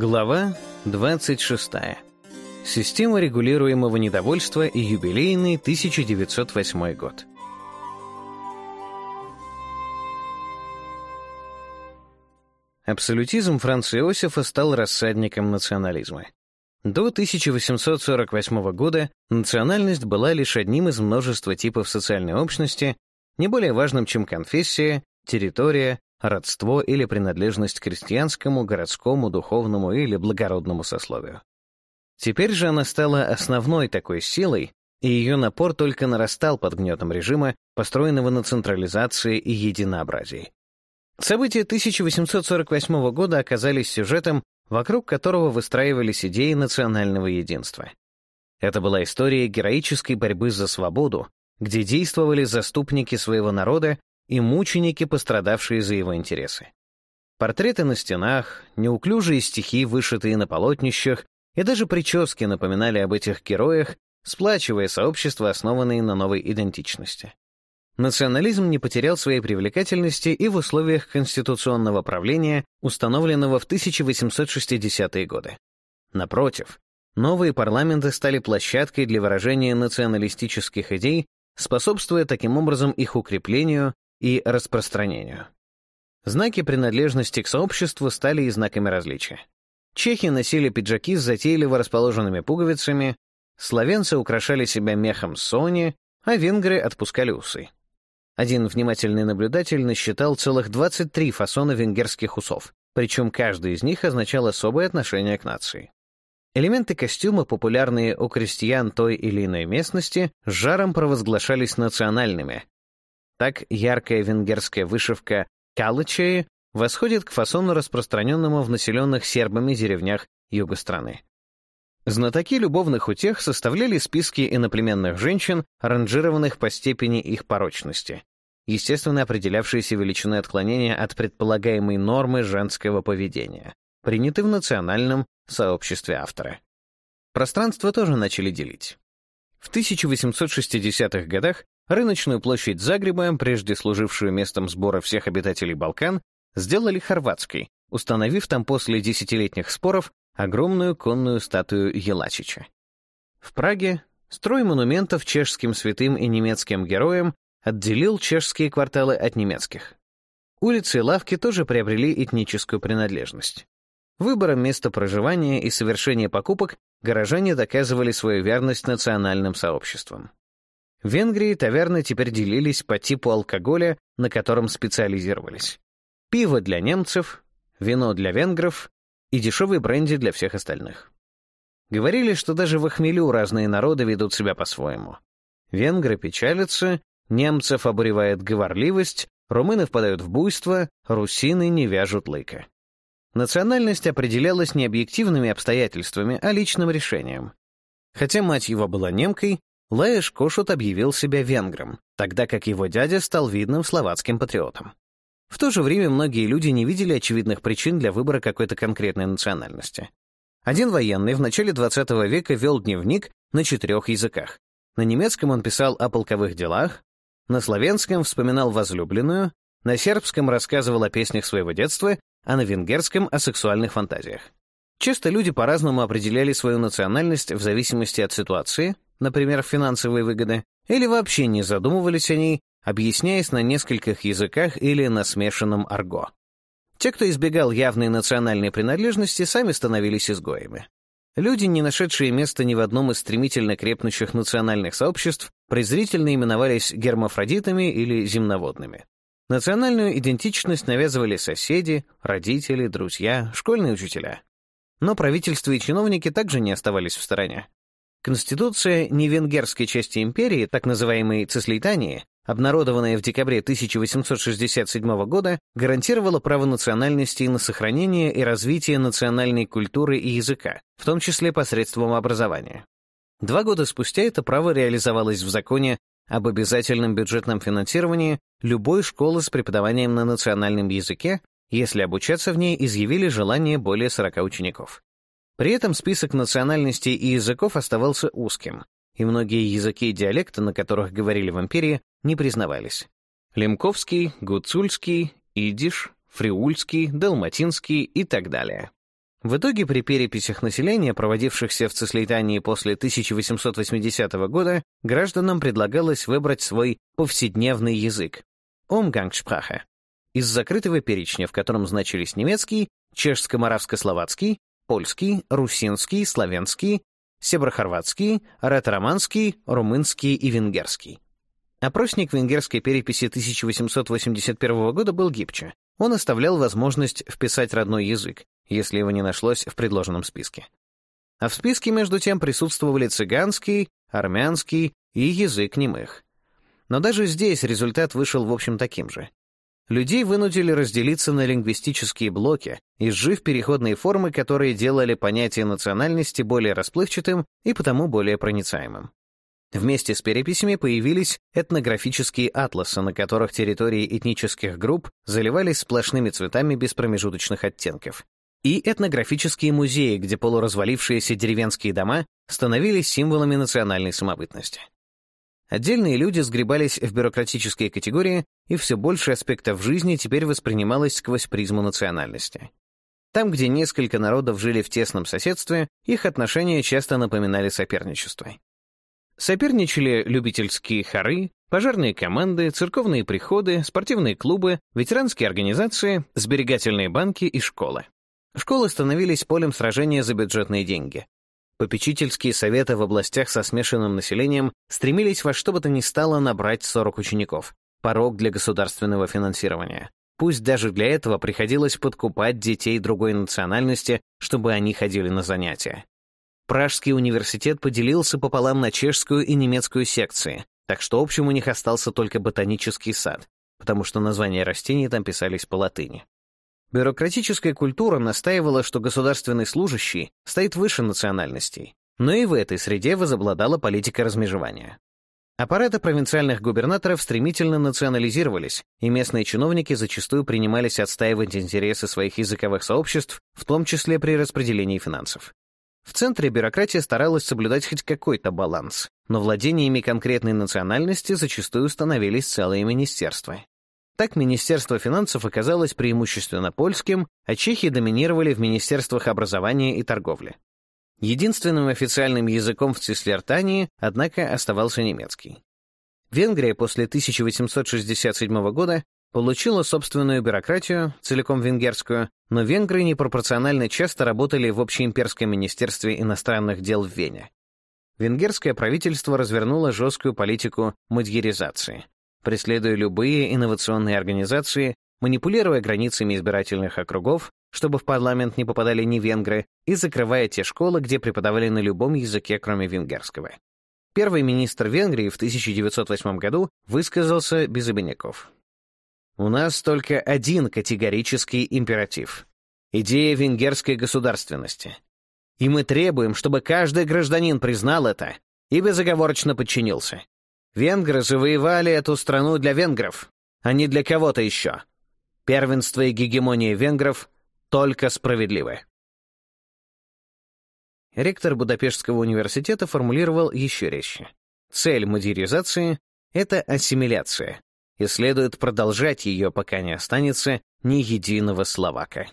Глава 26. Система регулируемого недовольства и юбилейный 1908 год. Абсолютизм Франца Иосифа стал рассадником национализма. До 1848 года национальность была лишь одним из множества типов социальной общности, не более важным, чем конфессия, территория, родство или принадлежность к крестьянскому, городскому, духовному или благородному сословию. Теперь же она стала основной такой силой, и ее напор только нарастал под гнетом режима, построенного на централизации и единообразии. События 1848 года оказались сюжетом, вокруг которого выстраивались идеи национального единства. Это была история героической борьбы за свободу, где действовали заступники своего народа и мученики, пострадавшие за его интересы. Портреты на стенах, неуклюжие стихи, вышитые на полотнищах, и даже прически напоминали об этих героях, сплачивая сообщества, основанные на новой идентичности. Национализм не потерял своей привлекательности и в условиях конституционного правления, установленного в 1860-е годы. Напротив, новые парламенты стали площадкой для выражения националистических идей, способствуя таким образом их укреплению и распространению. Знаки принадлежности к сообществу стали и знаками различия. Чехи носили пиджаки с затейливо расположенными пуговицами, словенцы украшали себя мехом сони, а венгры отпускали усы. Один внимательный наблюдатель насчитал целых 23 фасона венгерских усов, причем каждый из них означал особое отношение к нации. Элементы костюма, популярные у крестьян той или иной местности, с жаром провозглашались национальными, так яркая венгерская вышивка «Калычаи» восходит к фасону, распространенному в населенных сербами деревнях юга страны. Знатоки любовных утех составляли списки иноплеменных женщин, ранжированных по степени их порочности, естественно определявшиеся величиной отклонения от предполагаемой нормы женского поведения, приняты в национальном сообществе автора. Пространство тоже начали делить. В 1860-х годах Рыночную площадь Загреба, прежде служившую местом сбора всех обитателей Балкан, сделали хорватской, установив там после десятилетних споров огромную конную статую Елачича. В Праге строй монументов чешским святым и немецким героям отделил чешские кварталы от немецких. Улицы и лавки тоже приобрели этническую принадлежность. Выбором места проживания и совершения покупок горожане доказывали свою верность национальным сообществам. В Венгрии таверны теперь делились по типу алкоголя, на котором специализировались. Пиво для немцев, вино для венгров и дешевый бренди для всех остальных. Говорили, что даже в охмелю разные народы ведут себя по-своему. Венгры печалятся, немцев обуревает говорливость, румыны впадают в буйство, русины не вяжут лыка. Национальность определялась не объективными обстоятельствами, а личным решением. Хотя мать его была немкой, Лаеш Кошут объявил себя венгром, тогда как его дядя стал видным словацким патриотом. В то же время многие люди не видели очевидных причин для выбора какой-то конкретной национальности. Один военный в начале XX века вел дневник на четырех языках. На немецком он писал о полковых делах, на славянском вспоминал возлюбленную, на сербском рассказывал о песнях своего детства, а на венгерском — о сексуальных фантазиях. Часто люди по-разному определяли свою национальность в зависимости от ситуации, например, финансовые выгоды, или вообще не задумывались о ней, объясняясь на нескольких языках или на смешанном арго. Те, кто избегал явной национальной принадлежности, сами становились изгоями. Люди, не нашедшие места ни в одном из стремительно крепнущих национальных сообществ, презрительно именовались гермафродитами или земноводными. Национальную идентичность навязывали соседи, родители, друзья, школьные учителя. Но правительство и чиновники также не оставались в стороне. Конституция невенгерской части империи, так называемой Цислейтании, обнародованная в декабре 1867 года, гарантировала право национальности на сохранение и развитие национальной культуры и языка, в том числе посредством образования. Два года спустя это право реализовалось в законе об обязательном бюджетном финансировании любой школы с преподаванием на национальном языке, если обучаться в ней изъявили желание более 40 учеников. При этом список национальностей и языков оставался узким, и многие языки и диалекты, на которых говорили в империи, не признавались. Лемковский, гуцульский, идиш, фриульский, далматинский и так далее. В итоге при переписях населения, проводившихся в Цеслейтании после 1880 года, гражданам предлагалось выбрать свой повседневный язык — «Омгангшпрахе» из закрытого перечня, в котором значились немецкий, чешско-моравско-словацкий, польский, русинский, славянский, северохорватский, ретроманский, румынский и венгерский. Опросник венгерской переписи 1881 года был гибче. Он оставлял возможность вписать родной язык, если его не нашлось в предложенном списке. А в списке, между тем, присутствовали цыганский, армянский и язык немых. Но даже здесь результат вышел, в общем, таким же. Людей вынудили разделиться на лингвистические блоки, изжив переходные формы, которые делали понятие национальности более расплывчатым и потому более проницаемым. Вместе с переписями появились этнографические атласы, на которых территории этнических групп заливались сплошными цветами без промежуточных оттенков. И этнографические музеи, где полуразвалившиеся деревенские дома становились символами национальной самобытности. Отдельные люди сгребались в бюрократические категории, и все больше аспектов жизни теперь воспринималось сквозь призму национальности. Там, где несколько народов жили в тесном соседстве, их отношения часто напоминали соперничество. Соперничали любительские хоры, пожарные команды, церковные приходы, спортивные клубы, ветеранские организации, сберегательные банки и школы. Школы становились полем сражения за бюджетные деньги. Попечительские советы в областях со смешанным населением стремились во что бы то ни стало набрать 40 учеников, порог для государственного финансирования. Пусть даже для этого приходилось подкупать детей другой национальности, чтобы они ходили на занятия. Пражский университет поделился пополам на чешскую и немецкую секции, так что общим у них остался только ботанический сад, потому что названия растений там писались по латыни. Бюрократическая культура настаивала, что государственный служащий стоит выше национальностей, но и в этой среде возобладала политика размежевания. Аппараты провинциальных губернаторов стремительно национализировались, и местные чиновники зачастую принимались отстаивать интересы своих языковых сообществ, в том числе при распределении финансов. В центре бюрократия старалась соблюдать хоть какой-то баланс, но владениями конкретной национальности зачастую становились целые министерства. Так Министерство финансов оказалось преимущественно польским, а чехи доминировали в министерствах образования и торговли. Единственным официальным языком в Цислертании, однако, оставался немецкий. Венгрия после 1867 года получила собственную бюрократию, целиком венгерскую, но венгры непропорционально часто работали в Общеимперском министерстве иностранных дел в Вене. Венгерское правительство развернуло жесткую политику мадьяризации, преследуя любые инновационные организации, манипулируя границами избирательных округов, чтобы в парламент не попадали не венгры, и закрывая те школы, где преподавали на любом языке, кроме венгерского. Первый министр Венгрии в 1908 году высказался без обиняков. «У нас только один категорический императив — идея венгерской государственности. И мы требуем, чтобы каждый гражданин признал это и безоговорочно подчинился. Венгры завоевали эту страну для венгров, а не для кого-то еще. Первенство и гегемония венгров только справедливы. Ректор Будапештского университета формулировал еще резче. Цель модернизации — это ассимиляция, и следует продолжать ее, пока не останется ни единого словака.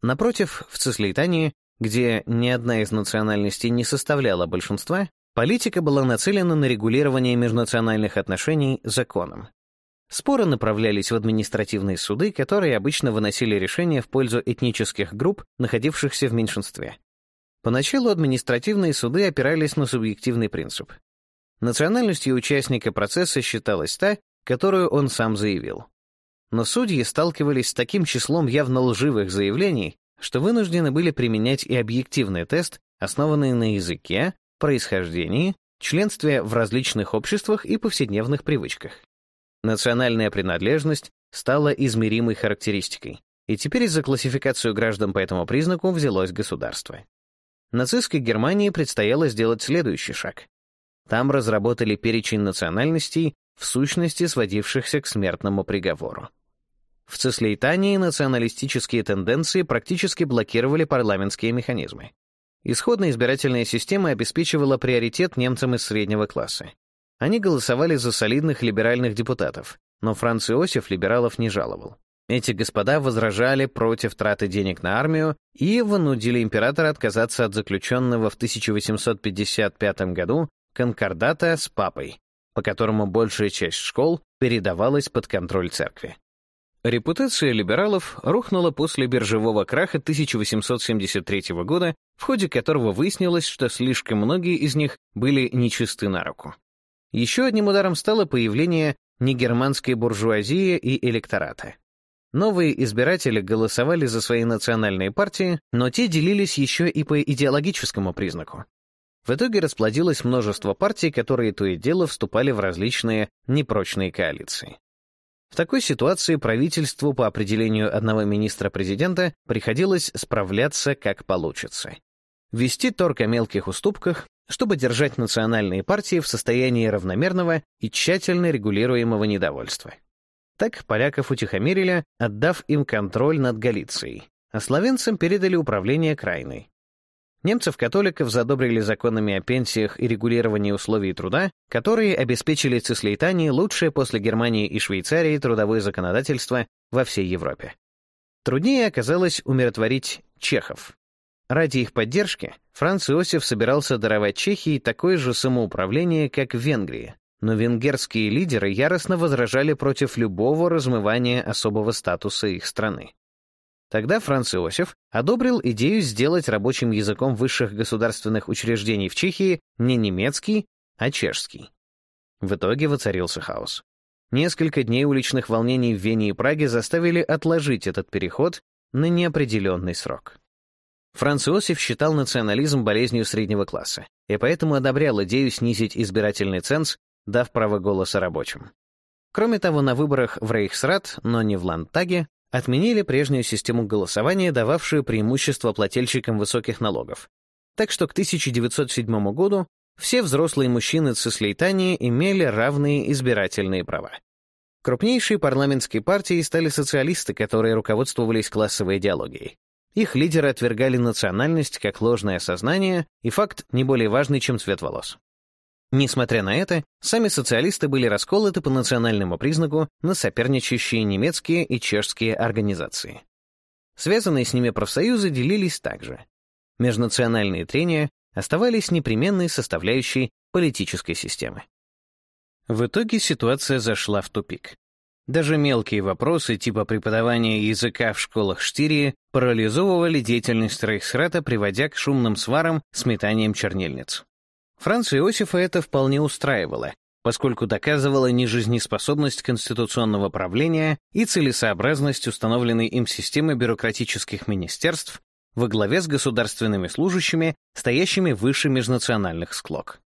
Напротив, в Цислейтании, где ни одна из национальностей не составляла большинства, Политика была нацелена на регулирование межнациональных отношений законом. Споры направлялись в административные суды, которые обычно выносили решения в пользу этнических групп, находившихся в меньшинстве. Поначалу административные суды опирались на субъективный принцип. Национальностью участника процесса считалась та, которую он сам заявил. Но судьи сталкивались с таким числом явно лживых заявлений, что вынуждены были применять и объективный тест, основанный на языке, происхождении, членстве в различных обществах и повседневных привычках. Национальная принадлежность стала измеримой характеристикой, и теперь за классификацию граждан по этому признаку взялось государство. Нацистской Германии предстояло сделать следующий шаг. Там разработали перечень национальностей, в сущности сводившихся к смертному приговору. В Цеслейтании националистические тенденции практически блокировали парламентские механизмы. Исходная избирательная система обеспечивала приоритет немцам из среднего класса. Они голосовали за солидных либеральных депутатов, но Франц Иосиф либералов не жаловал. Эти господа возражали против траты денег на армию и вынудили императора отказаться от заключенного в 1855 году конкордата с папой, по которому большая часть школ передавалась под контроль церкви. Репутация либералов рухнула после биржевого краха 1873 года, в ходе которого выяснилось, что слишком многие из них были нечисты на руку. Еще одним ударом стало появление негерманской буржуазии и электората. Новые избиратели голосовали за свои национальные партии, но те делились еще и по идеологическому признаку. В итоге расплодилось множество партий, которые то и дело вступали в различные непрочные коалиции. В такой ситуации правительству по определению одного министра-президента приходилось справляться как получится. Вести торг о мелких уступках, чтобы держать национальные партии в состоянии равномерного и тщательно регулируемого недовольства. Так поляков утихомирили, отдав им контроль над Галицией, а словенцам передали управление Крайной. Немцев-католиков задобрили законами о пенсиях и регулировании условий труда, которые обеспечили Цислейтании лучшее после Германии и Швейцарии трудовое законодательство во всей Европе. Труднее оказалось умиротворить чехов. Ради их поддержки Франц Иосиф собирался даровать Чехии такое же самоуправление, как в Венгрии, но венгерские лидеры яростно возражали против любого размывания особого статуса их страны. Тогда Франц Иосиф одобрил идею сделать рабочим языком высших государственных учреждений в Чехии не немецкий, а чешский. В итоге воцарился хаос. Несколько дней уличных волнений в Вене и Праге заставили отложить этот переход на неопределенный срок. Франц Иосиф считал национализм болезнью среднего класса, и поэтому одобрял идею снизить избирательный ценз, дав право голоса рабочим. Кроме того, на выборах в Рейхсрат, но не в ландтаге. Отменили прежнюю систему голосования, дававшую преимущество плательщикам высоких налогов. Так что к 1907 году все взрослые мужчины Цислейтании имели равные избирательные права. Крупнейшие парламентские партии стали социалисты, которые руководствовались классовой идеологией. Их лидеры отвергали национальность как ложное сознание и факт не более важный, чем цвет волос. Несмотря на это, сами социалисты были расколоты по национальному признаку на соперничающие немецкие и чешские организации. Связанные с ними профсоюзы делились также. Межнациональные трения оставались непременной составляющей политической системы. В итоге ситуация зашла в тупик. Даже мелкие вопросы типа преподавания языка в школах Штирии парализовывали деятельность Рейхсрата, приводя к шумным сварам с метанием чернильниц. Франца Иосифа это вполне устраивало, поскольку доказывала нежизнеспособность конституционного правления и целесообразность установленной им системы бюрократических министерств во главе с государственными служащими, стоящими выше межнациональных склок.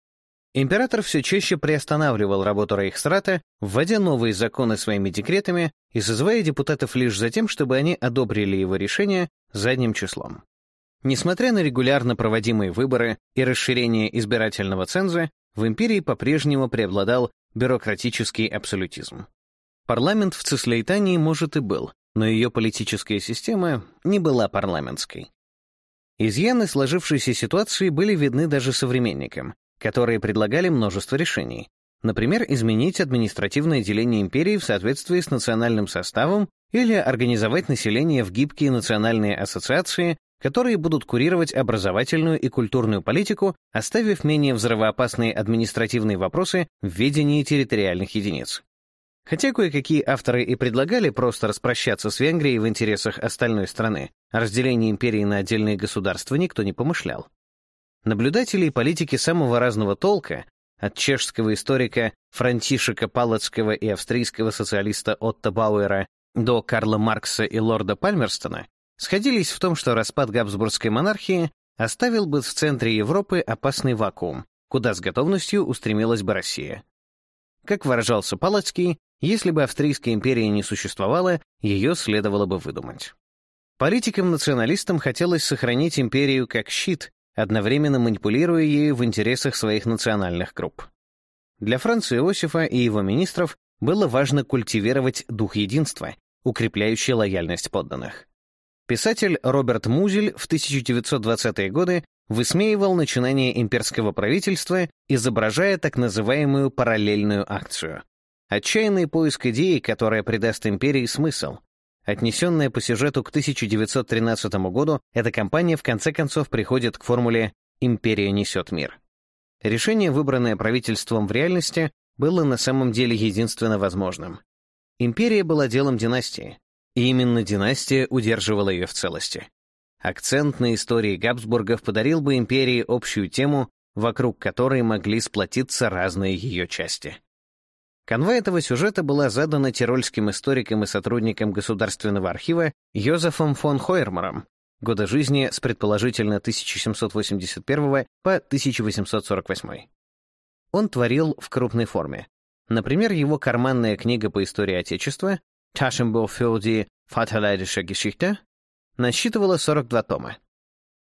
Император все чаще приостанавливал работу Рейхсрата, вводя новые законы своими декретами и созывая депутатов лишь за тем, чтобы они одобрили его решение задним числом. Несмотря на регулярно проводимые выборы и расширение избирательного ценза, в империи по-прежнему преобладал бюрократический абсолютизм. Парламент в Цислейтании, может, и был, но ее политическая система не была парламентской. Изъяны сложившейся ситуации были видны даже современникам, которые предлагали множество решений. Например, изменить административное деление империи в соответствии с национальным составом или организовать население в гибкие национальные ассоциации которые будут курировать образовательную и культурную политику, оставив менее взрывоопасные административные вопросы в ведении территориальных единиц. Хотя кое-какие авторы и предлагали просто распрощаться с Венгрией в интересах остальной страны, разделение империи на отдельные государства никто не помышлял. Наблюдатели и политики самого разного толка, от чешского историка Франтишека Палацкого и австрийского социалиста Отто Бауэра до Карла Маркса и лорда Пальмерстона, сходились в том, что распад Габсбургской монархии оставил бы в центре Европы опасный вакуум, куда с готовностью устремилась бы Россия. Как выражался Палацкий, если бы Австрийская империя не существовала, ее следовало бы выдумать. Политикам-националистам хотелось сохранить империю как щит, одновременно манипулируя ею в интересах своих национальных групп. Для Франции Иосифа и его министров было важно культивировать дух единства, укрепляющий лояльность подданных. Писатель Роберт Музель в 1920-е годы высмеивал начинание имперского правительства, изображая так называемую параллельную акцию. Отчаянный поиск идеи, которая придаст империи смысл. Отнесенная по сюжету к 1913 году, эта кампания в конце концов приходит к формуле «Империя несет мир». Решение, выбранное правительством в реальности, было на самом деле единственно возможным. Империя была делом династии, и именно династия удерживала ее в целости. Акцент на истории Габсбургов подарил бы империи общую тему, вокруг которой могли сплотиться разные ее части. Канва этого сюжета была задана тирольским историком и сотрудником Государственного архива Йозефом фон Хойермером, года жизни с предположительно 1781 по 1848. Он творил в крупной форме. Например, его карманная книга по истории Отечества Taschenbuch für die Vaterländische Geschichte насчитывало 42 тома.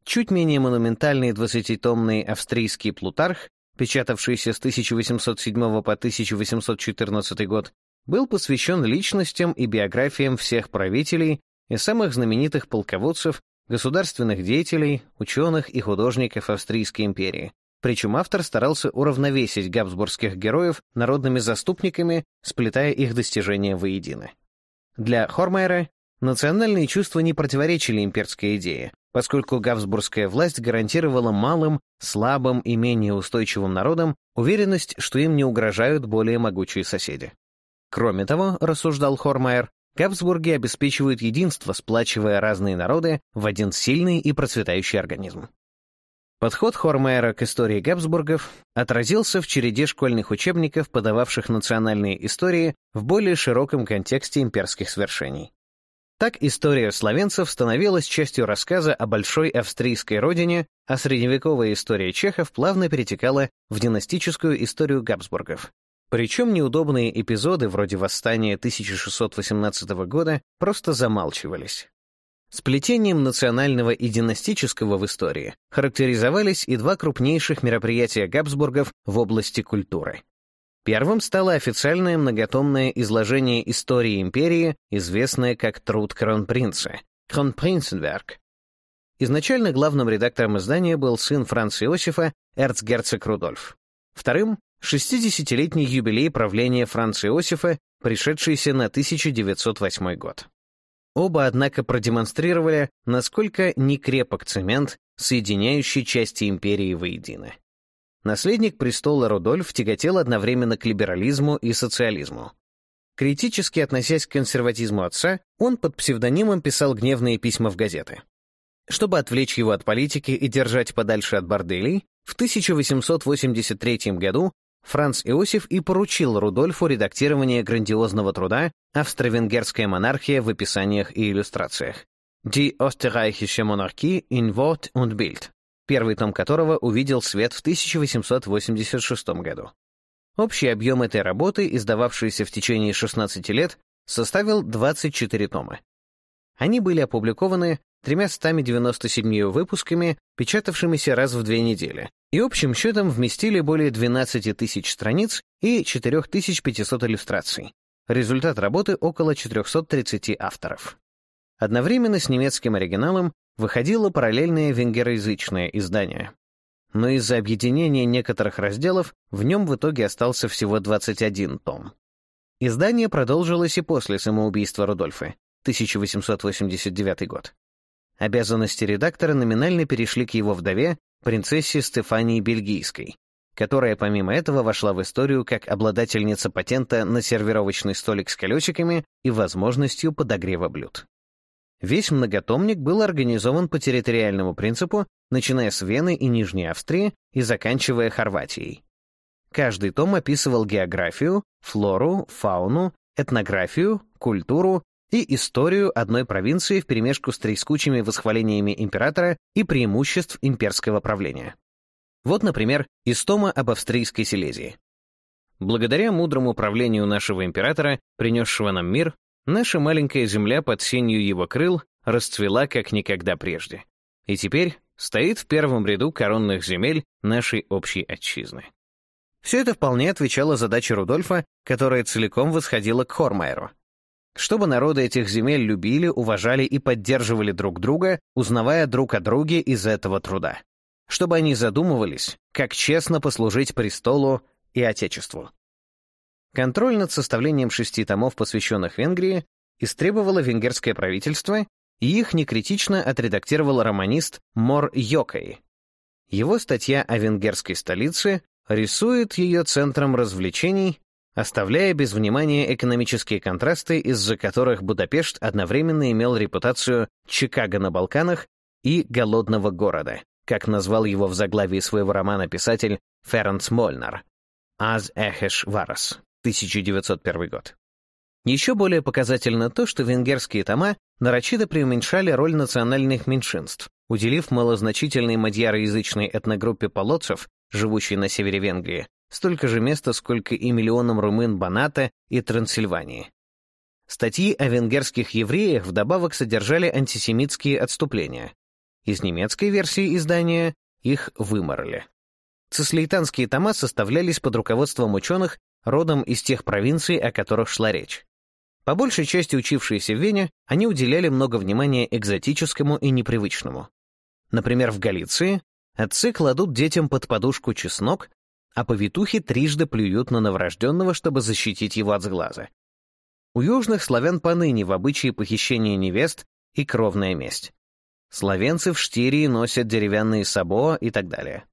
Чуть менее монументальный 20-томный австрийский Плутарх, печатавшийся с 1807 по 1814 год, был посвящен личностям и биографиям всех правителей и самых знаменитых полководцев, государственных деятелей, ученых и художников Австрийской империи. Причем автор старался уравновесить габсбургских героев народными заступниками, сплетая их достижения воедино. Для Хормайера национальные чувства не противоречили имперской идее, поскольку габсбургская власть гарантировала малым, слабым и менее устойчивым народам уверенность, что им не угрожают более могучие соседи. Кроме того, рассуждал Хормайер, Габсбурги обеспечивают единство, сплачивая разные народы в один сильный и процветающий организм. Подход Хормейера к истории Габсбургов отразился в череде школьных учебников, подававших национальные истории в более широком контексте имперских свершений. Так история словенцев становилась частью рассказа о большой австрийской родине, а средневековая история чехов плавно перетекала в династическую историю Габсбургов. Причем неудобные эпизоды вроде восстания 1618 года просто замалчивались. Сплетением национального и династического в истории характеризовались и два крупнейших мероприятия Габсбургов в области культуры. Первым стало официальное многотомное изложение истории империи, известное как «Труд Кронпринца» — «Кронпринценберг». Изначально главным редактором издания был сын Франца Иосифа, эрцгерцог Рудольф. Вторым — 60-летний юбилей правления Франца Иосифа, пришедшийся на 1908 год. Оба, однако, продемонстрировали, насколько некрепок цемент, соединяющий части империи воедино. Наследник престола Рудольф тяготел одновременно к либерализму и социализму. Критически относясь к консерватизму отца, он под псевдонимом писал гневные письма в газеты. Чтобы отвлечь его от политики и держать подальше от борделей, в 1883 году Франц Иосиф и поручил Рудольфу редактирование грандиозного труда «Австро-венгерская монархия в описаниях и иллюстрациях» «Die Österreichische Monarchie in Wort und Bild», первый том которого увидел свет в 1886 году. Общий объем этой работы, издававшейся в течение 16 лет, составил 24 тома. Они были опубликованы 397 выпусками, печатавшимися раз в две недели, и общим счетом вместили более 12 тысяч страниц и 4500 иллюстраций. Результат работы около 430 авторов. Одновременно с немецким оригиналом выходило параллельное венгероязычное издание. Но из-за объединения некоторых разделов в нем в итоге остался всего 21 том. Издание продолжилось и после самоубийства Рудольфа, 1889 год. Обязанности редактора номинально перешли к его вдове, принцессе Стефании Бельгийской, которая помимо этого вошла в историю как обладательница патента на сервировочный столик с колесиками и возможностью подогрева блюд. Весь многотомник был организован по территориальному принципу, начиная с Вены и Нижней Австрии и заканчивая Хорватией. Каждый том описывал географию, флору, фауну, этнографию, культуру, и историю одной провинции вперемешку с трескучими восхвалениями императора и преимуществ имперского правления. Вот, например, истома об австрийской Силезии. Благодаря мудрому правлению нашего императора, принесшего нам мир, наша маленькая земля под сенью его крыл расцвела как никогда прежде. И теперь стоит в первом ряду коронных земель нашей общей отчизны. Все это вполне отвечало задаче Рудольфа, которая целиком восходила к Хормайеру — чтобы народы этих земель любили, уважали и поддерживали друг друга, узнавая друг о друге из этого труда. Чтобы они задумывались, как честно послужить престолу и Отечеству. Контроль над составлением шести томов, посвященных Венгрии, истребовало венгерское правительство, и их некритично отредактировал романист Мор Йокай. Его статья о венгерской столице рисует ее центром развлечений, оставляя без внимания экономические контрасты, из-за которых Будапешт одновременно имел репутацию «Чикаго на Балканах» и «Голодного города», как назвал его в заглавии своего романа писатель Ференц Мольнар «Аз Эхеш Варас», 1901 год. Еще более показательно то, что венгерские тома нарочито преуменьшали роль национальных меньшинств, уделив малозначительной мадьяроязычной этногруппе полоцев, живущей на севере Венгрии, столько же места, сколько и миллионам румын Баната и Трансильвании. Статьи о венгерских евреях вдобавок содержали антисемитские отступления. Из немецкой версии издания их выморали. Цислейтанские тома составлялись под руководством ученых, родом из тех провинций, о которых шла речь. По большей части учившиеся в Вене, они уделяли много внимания экзотическому и непривычному. Например, в Галиции отцы кладут детям под подушку чеснок, а повитухи трижды плюют на новорожденного, чтобы защитить его от сглаза. У южных славян поныне в обычае похищение невест и кровная месть. Славянцы в Штирии носят деревянные сабо и так далее.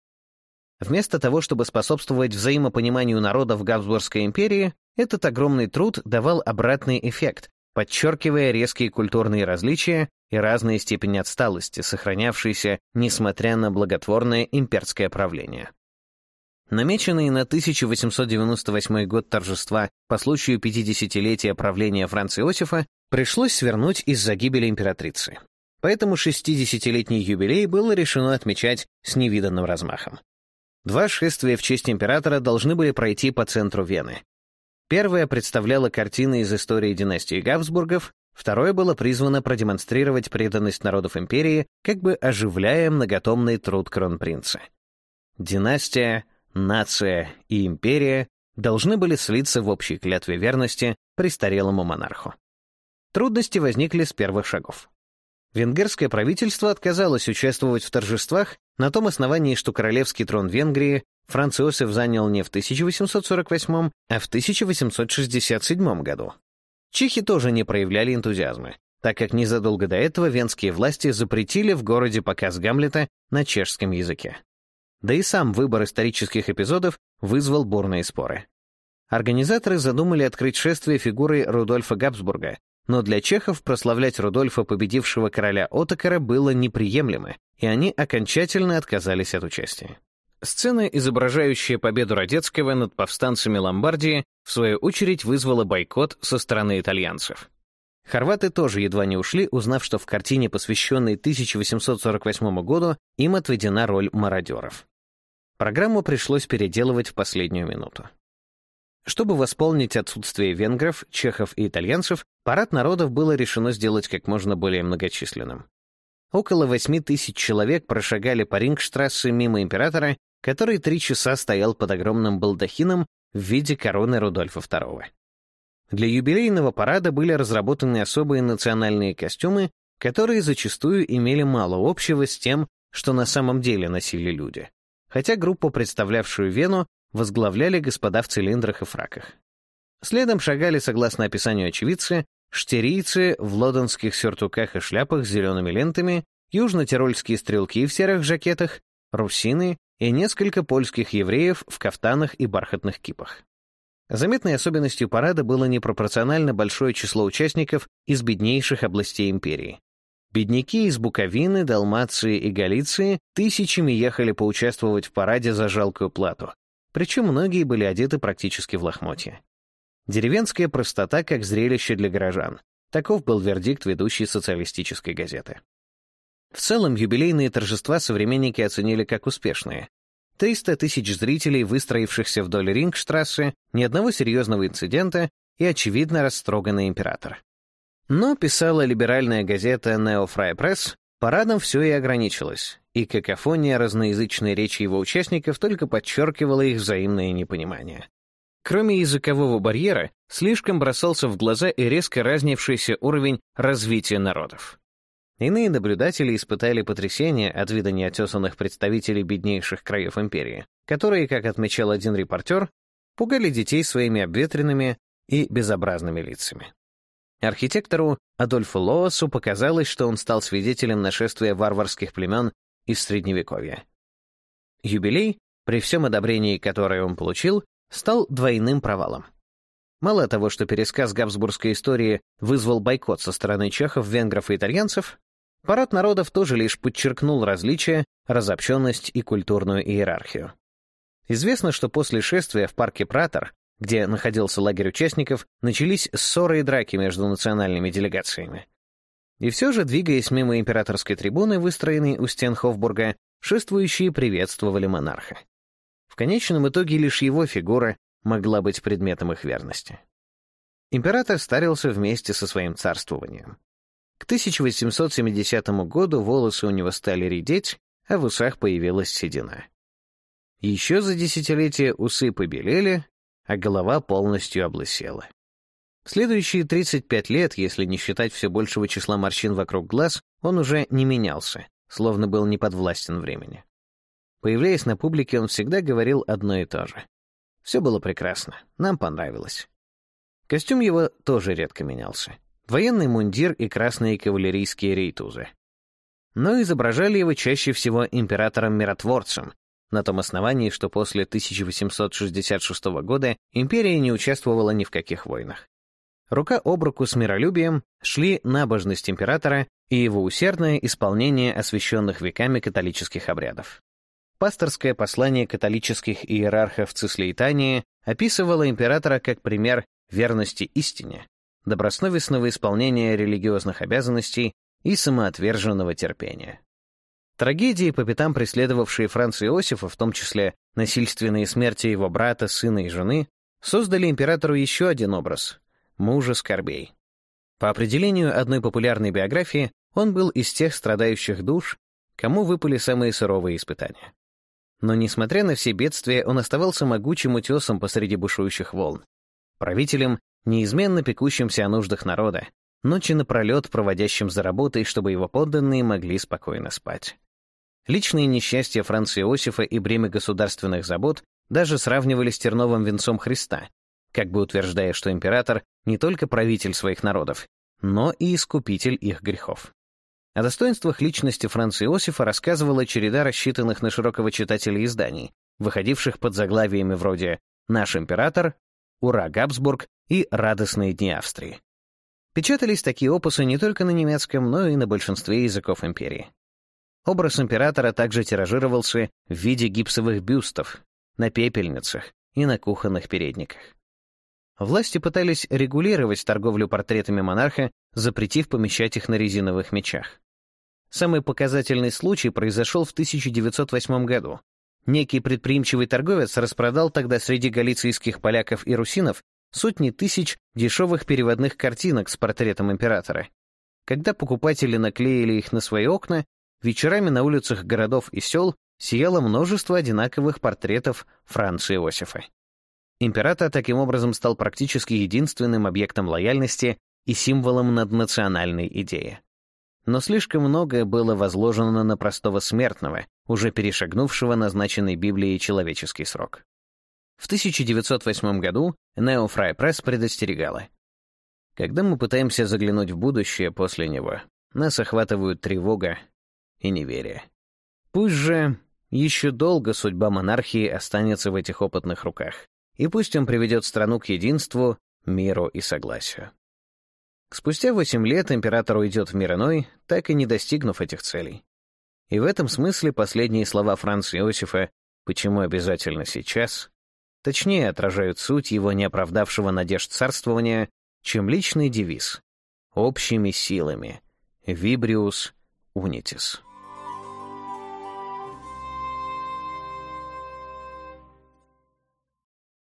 Вместо того, чтобы способствовать взаимопониманию народов Габсбургской империи, этот огромный труд давал обратный эффект, подчеркивая резкие культурные различия и разные степени отсталости, сохранявшиеся, несмотря на благотворное имперское правление. Намеченные на 1898 год торжества по случаю 50-летия правления Франца Иосифа пришлось свернуть из-за гибели императрицы. Поэтому 60-летний юбилей было решено отмечать с невиданным размахом. Два шествия в честь императора должны были пройти по центру Вены. Первое представляло картины из истории династии Габсбургов, второе было призвано продемонстрировать преданность народов империи, как бы оживляя многотомный труд кронпринца. Династия нация и империя должны были слиться в общей клятве верности престарелому монарху. Трудности возникли с первых шагов. Венгерское правительство отказалось участвовать в торжествах на том основании, что королевский трон Венгрии Франц Иосиф занял не в 1848, а в 1867 году. Чехи тоже не проявляли энтузиазма, так как незадолго до этого венские власти запретили в городе показ Гамлета на чешском языке. Да и сам выбор исторических эпизодов вызвал бурные споры. Организаторы задумали открыть шествие фигурой Рудольфа Габсбурга, но для чехов прославлять Рудольфа, победившего короля Отокара, было неприемлемо, и они окончательно отказались от участия. Сцена, изображающая победу Родецкого над повстанцами Ломбардии, в свою очередь вызвала бойкот со стороны итальянцев. Хорваты тоже едва не ушли, узнав, что в картине, посвященной 1848 году, им отведена роль мародеров. Программу пришлось переделывать в последнюю минуту. Чтобы восполнить отсутствие венгров, чехов и итальянцев, парад народов было решено сделать как можно более многочисленным. Около восьми тысяч человек прошагали по Рингштрассе мимо императора, который три часа стоял под огромным балдахином в виде короны Рудольфа II. Для юбилейного парада были разработаны особые национальные костюмы, которые зачастую имели мало общего с тем, что на самом деле носили люди хотя группу, представлявшую Вену, возглавляли господа в цилиндрах и фраках. Следом шагали, согласно описанию очевидцы, штирийцы в лодонских сюртуках и шляпах с зелеными лентами, южно-тирольские стрелки в серых жакетах, русины и несколько польских евреев в кафтанах и бархатных кипах. Заметной особенностью парада было непропорционально большое число участников из беднейших областей империи. Бедняки из Буковины, Далмации и Галиции тысячами ехали поучаствовать в параде за жалкую плату, причем многие были одеты практически в лохмотье. Деревенская простота как зрелище для горожан. Таков был вердикт ведущей социалистической газеты. В целом, юбилейные торжества современники оценили как успешные. 300 тысяч зрителей, выстроившихся вдоль Рингштрассе, ни одного серьезного инцидента и, очевидно, растроганный император. Но писала либеральная газета «Neo Фрай Пресс» парадом все и ограничилось, и какофония разноязычной речи его участников только подчеркивала их взаимное непонимание. Кроме языкового барьера, слишком бросался в глаза и резко разнившийся уровень развития народов. Иные наблюдатели испытали потрясение от вида неотесанных представителей беднейших краев империи, которые, как отмечал один репортер, пугали детей своими обветренными и безобразными лицами. Архитектору Адольфу Лоасу показалось, что он стал свидетелем нашествия варварских племен из Средневековья. Юбилей, при всем одобрении, которое он получил, стал двойным провалом. Мало того, что пересказ габсбургской истории вызвал бойкот со стороны чехов, венгров и итальянцев, парад народов тоже лишь подчеркнул различия, разобщенность и культурную иерархию. Известно, что после шествия в парке Пратер где находился лагерь участников, начались ссоры и драки между национальными делегациями. И все же, двигаясь мимо императорской трибуны, выстроенной у стен Хофбурга, шествующие приветствовали монарха. В конечном итоге лишь его фигура могла быть предметом их верности. Император старился вместе со своим царствованием. К 1870 году волосы у него стали редеть, а в усах появилась седина. Еще за десятилетие усы побелели, а голова полностью облысела. В следующие 35 лет, если не считать все большего числа морщин вокруг глаз, он уже не менялся, словно был не подвластен времени. Появляясь на публике, он всегда говорил одно и то же. Все было прекрасно, нам понравилось. Костюм его тоже редко менялся. Военный мундир и красные кавалерийские рейтузы. Но изображали его чаще всего императором-миротворцем, на том основании, что после 1866 года империя не участвовала ни в каких войнах. Рука об руку с миролюбием шли набожность императора и его усердное исполнение освященных веками католических обрядов. Пасторское послание католических иерархов Цислейтании описывало императора как пример верности истине, добросовестного исполнения религиозных обязанностей и самоотверженного терпения. Трагедии, по пятам преследовавшие Франца Иосифа, в том числе насильственные смерти его брата, сына и жены, создали императору еще один образ — мужа скорбей. По определению одной популярной биографии, он был из тех страдающих душ, кому выпали самые суровые испытания. Но, несмотря на все бедствия, он оставался могучим утесом посреди бушующих волн, правителем, неизменно пекущимся о нуждах народа, ночи напролет проводящим за работой, чтобы его подданные могли спокойно спать. Личные несчастья Франца Иосифа и бремя государственных забот даже сравнивали с терновым венцом Христа, как бы утверждая, что император не только правитель своих народов, но и искупитель их грехов. О достоинствах личности Франца Иосифа рассказывала череда рассчитанных на широкого читателя изданий, выходивших под заглавиями вроде «Наш император», «Ура, Габсбург» и «Радостные дни Австрии». Печатались такие опусы не только на немецком, но и на большинстве языков империи. Образ императора также тиражировался в виде гипсовых бюстов, на пепельницах и на кухонных передниках. Власти пытались регулировать торговлю портретами монарха, запретив помещать их на резиновых мечах. Самый показательный случай произошел в 1908 году. Некий предприимчивый торговец распродал тогда среди галицийских поляков и русинов сотни тысяч дешевых переводных картинок с портретом императора. Когда покупатели наклеили их на свои окна, вечерами на улицах городов и сел сияло множество одинаковых портретов Франца Иосифа. Император таким образом стал практически единственным объектом лояльности и символом наднациональной идеи. Но слишком многое было возложено на простого смертного, уже перешагнувшего назначенный Библией человеческий срок. В 1908 году Neo Fry Press предостерегала. Когда мы пытаемся заглянуть в будущее после него, нас охватывают тревога и неверие. Пусть же еще долго судьба монархии останется в этих опытных руках, и пусть он приведет страну к единству, миру и согласию. Спустя восемь лет император уйдет в мир иной, так и не достигнув этих целей. И в этом смысле последние слова Франца Иосифа «Почему обязательно сейчас?» точнее отражают суть его неоправдавшего надежд царствования, чем личный девиз «Общими силами» «Вибриус унитис».